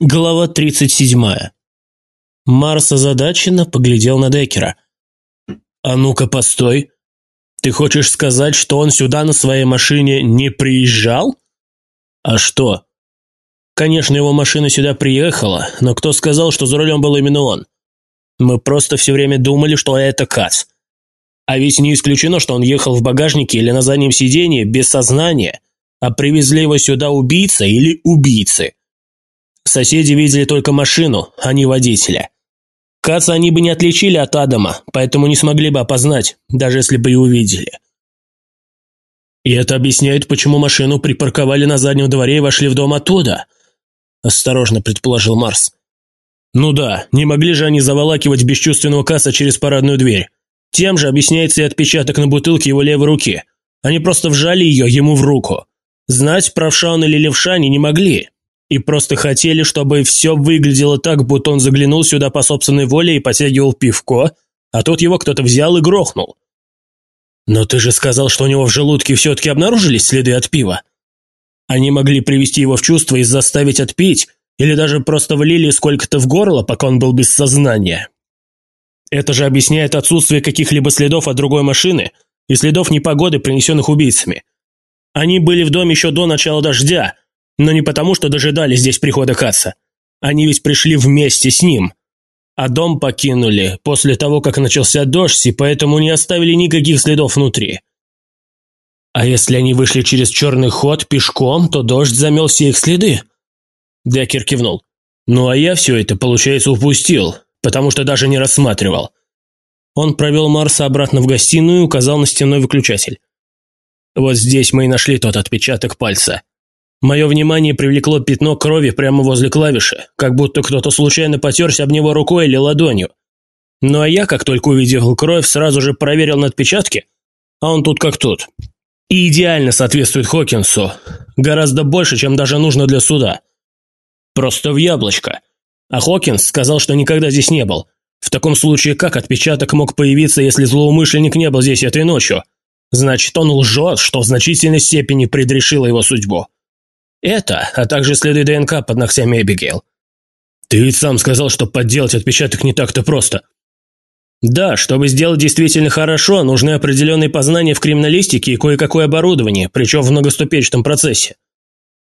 Глава 37. Марс озадаченно поглядел на Деккера. «А ну-ка, постой. Ты хочешь сказать, что он сюда на своей машине не приезжал?» «А что?» «Конечно, его машина сюда приехала, но кто сказал, что за рулем был именно он? Мы просто все время думали, что это Кац. А ведь не исключено, что он ехал в багажнике или на заднем сиденье без сознания, а привезли его сюда убийца или убийцы». Соседи видели только машину, а не водителя. Каца они бы не отличили от Адама, поэтому не смогли бы опознать, даже если бы и увидели. И это объясняет, почему машину припарковали на заднем дворе и вошли в дом оттуда, осторожно предположил Марс. Ну да, не могли же они заволакивать бесчувственного Каца через парадную дверь. Тем же объясняется и отпечаток на бутылке его левой руки. Они просто вжали ее ему в руку. Знать, правша он или левша, они не могли, и просто хотели, чтобы все выглядело так, будто он заглянул сюда по собственной воле и потягивал пивко, а тут его кто-то взял и грохнул. Но ты же сказал, что у него в желудке все-таки обнаружились следы от пива. Они могли привести его в чувство и заставить отпить, или даже просто влили сколько-то в горло, пока он был без сознания. Это же объясняет отсутствие каких-либо следов от другой машины и следов непогоды, принесенных убийцами. Они были в доме еще до начала дождя, но не потому, что дожидались здесь прихода Каца. Они ведь пришли вместе с ним. А дом покинули после того, как начался дождь, и поэтому не оставили никаких следов внутри. А если они вышли через черный ход пешком, то дождь замел все их следы. Деккер кивнул. Ну а я все это, получается, упустил, потому что даже не рассматривал. Он провел Марса обратно в гостиную и указал на стенной выключатель. Вот здесь мы и нашли тот отпечаток пальца. Мое внимание привлекло пятно крови прямо возле клавиши, как будто кто-то случайно потерся об него рукой или ладонью. Ну а я, как только увидел кровь, сразу же проверил на отпечатки, а он тут как тут. И идеально соответствует Хокинсу. Гораздо больше, чем даже нужно для суда. Просто в яблочко. А Хокинс сказал, что никогда здесь не был. В таком случае, как отпечаток мог появиться, если злоумышленник не был здесь этой ночью? Значит, он лжет, что в значительной степени предрешило его судьбу. Это, а также следы ДНК под ногтями Эбигейл. Ты ведь сам сказал, что подделать отпечаток не так-то просто. Да, чтобы сделать действительно хорошо, нужны определенные познания в криминалистике и кое-какое оборудование, причем в многоступенчатом процессе.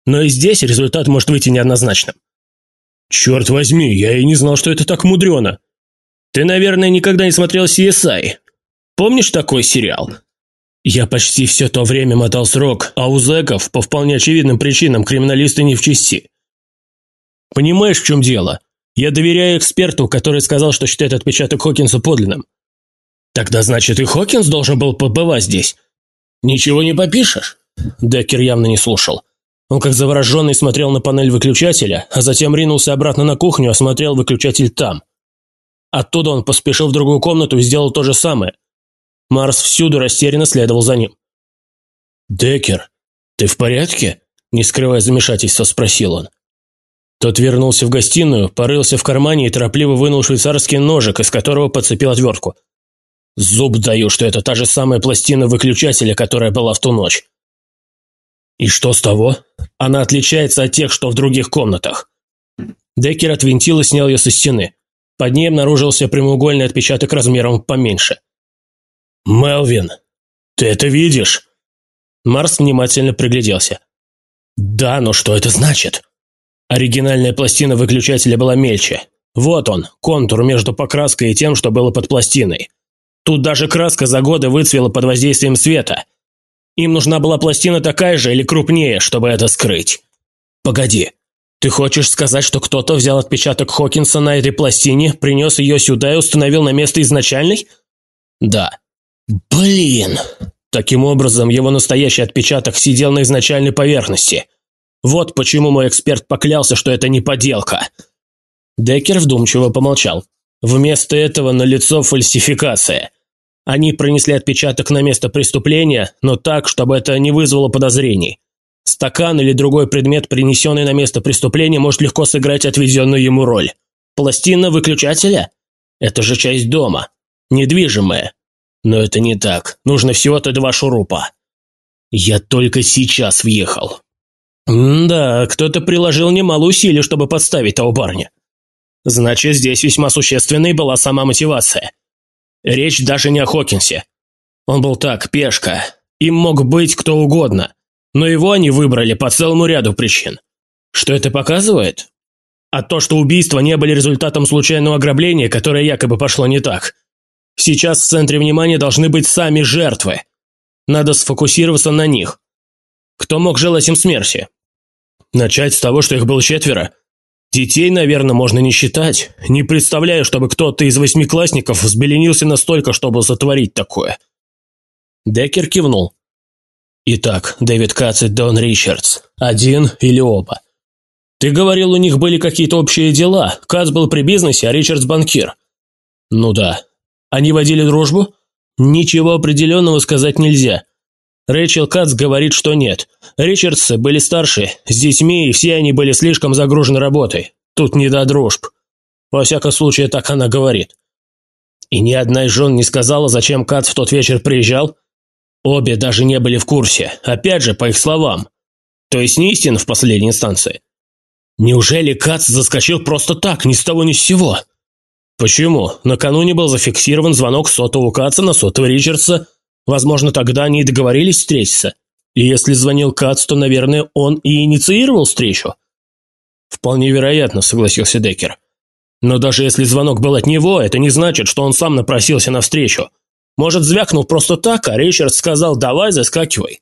Но и здесь результат может выйти неоднозначным. Черт возьми, я и не знал, что это так мудрено. Ты, наверное, никогда не смотрел CSI. Помнишь такой сериал? Я почти все то время мотал срок, а у зэков, по вполне очевидным причинам, криминалисты не в чести. Понимаешь, в чем дело? Я доверяю эксперту, который сказал, что считает отпечаток Хокинса подлинным. Тогда, значит, и Хокинс должен был побывать здесь. Ничего не попишешь? Деккер явно не слушал. Он как завороженный смотрел на панель выключателя, а затем ринулся обратно на кухню, осмотрел выключатель там. Оттуда он поспешил в другую комнату и сделал то же самое – Марс всюду растерянно следовал за ним. «Деккер, ты в порядке?» – не скрывая замешательства, спросил он. Тот вернулся в гостиную, порылся в кармане и торопливо вынул швейцарский ножик, из которого подцепил отвертку. «Зуб даю, что это та же самая пластина выключателя, которая была в ту ночь». «И что с того? Она отличается от тех, что в других комнатах». Деккер отвинтил и снял ее со стены. Под ней обнаружился прямоугольный отпечаток размером поменьше. «Мелвин, ты это видишь?» Марс внимательно пригляделся. «Да, но что это значит?» Оригинальная пластина выключателя была мельче. Вот он, контур между покраской и тем, что было под пластиной. Тут даже краска за годы выцвела под воздействием света. Им нужна была пластина такая же или крупнее, чтобы это скрыть. Погоди, ты хочешь сказать, что кто-то взял отпечаток Хокинса на этой пластине, принес ее сюда и установил на место изначальной? Да. Блин! Таким образом, его настоящий отпечаток сидел на изначальной поверхности. Вот почему мой эксперт поклялся, что это не подделка. Деккер вдумчиво помолчал. Вместо этого на лицо фальсификация. Они пронесли отпечаток на место преступления, но так, чтобы это не вызвало подозрений. Стакан или другой предмет, принесенный на место преступления, может легко сыграть отведенную ему роль. Пластина выключателя? Это же часть дома. Недвижимая. Но это не так. Нужно всего-то два шурупа. Я только сейчас въехал. «Да, кто-то приложил немало усилий, чтобы подставить того парня. Значит, здесь весьма существенной была сама мотивация. Речь даже не о Хокинсе. Он был так, пешка. Им мог быть кто угодно. Но его они выбрали по целому ряду причин. Что это показывает? А то, что убийства не были результатом случайного ограбления, которое якобы пошло не так. Сейчас в центре внимания должны быть сами жертвы. Надо сфокусироваться на них. Кто мог желать им смерти? Начать с того, что их было четверо. Детей, наверное, можно не считать. Не представляю, чтобы кто-то из восьмиклассников взбеленился настолько, чтобы сотворить такое. Деккер кивнул. Итак, Дэвид Кац и Дон Ричардс. Один или оба? Ты говорил, у них были какие-то общие дела. Кац был при бизнесе, а Ричардс банкир. Ну да. Они водили дружбу? Ничего определенного сказать нельзя. Рэйчел Кац говорит, что нет. Ричардсы были старше, с детьми, и все они были слишком загружены работой. Тут не до дружб. Во всяком случае, так она говорит. И ни одна из жен не сказала, зачем Кац в тот вечер приезжал? Обе даже не были в курсе, опять же, по их словам. То есть не истина в последней инстанции. Неужели Кац заскочил просто так, ни с того ни с сего? Почему? Накануне был зафиксирован звонок сотового Каца на сотового Ричардса. Возможно, тогда они и договорились встретиться. И если звонил Кац, то, наверное, он и инициировал встречу. Вполне вероятно, согласился Деккер. Но даже если звонок был от него, это не значит, что он сам напросился на встречу. Может, звякнул просто так, а Ричард сказал «давай, заскакивай».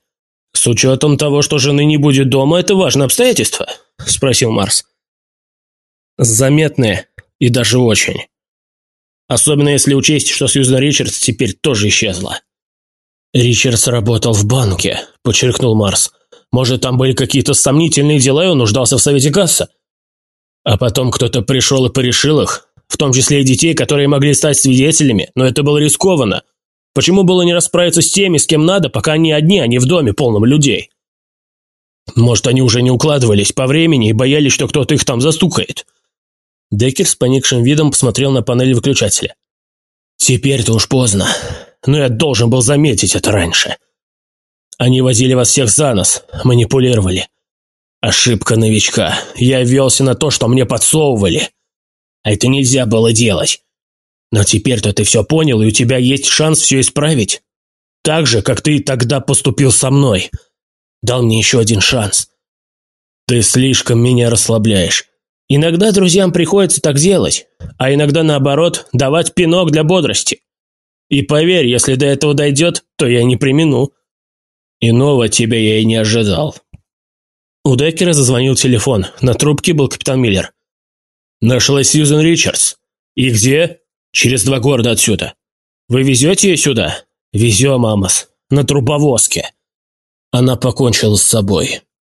«С учетом того, что жены не будет дома, это важное обстоятельство?» – спросил Марс. «Заметное и даже очень. Особенно если учесть, что Сьюзан Ричардс теперь тоже исчезла. «Ричардс работал в банке», – подчеркнул Марс. «Может, там были какие-то сомнительные дела, и он нуждался в совете касса? А потом кто-то пришел и порешил их, в том числе и детей, которые могли стать свидетелями, но это было рискованно. Почему было не расправиться с теми, с кем надо, пока они одни, а не в доме, полном людей? Может, они уже не укладывались по времени и боялись, что кто-то их там застукает?» Деккер с поникшим видом посмотрел на панель выключателя. «Теперь-то уж поздно. Но я должен был заметить это раньше. Они возили вас всех за нос, манипулировали. Ошибка новичка. Я велся на то, что мне подсовывали. А это нельзя было делать. Но теперь-то ты все понял, и у тебя есть шанс все исправить. Так же, как ты тогда поступил со мной. Дал мне еще один шанс. Ты слишком меня расслабляешь. Иногда друзьям приходится так делать, а иногда, наоборот, давать пинок для бодрости. И поверь, если до этого дойдет, то я не примену. Иного тебя я и не ожидал. У Деккера зазвонил телефон. На трубке был капитан Миллер. «Нашла Сьюзен Ричардс. И где?» «Через два города отсюда. Вы везете ее сюда?» «Везем, Амос. На трубовозке». Она покончила с собой.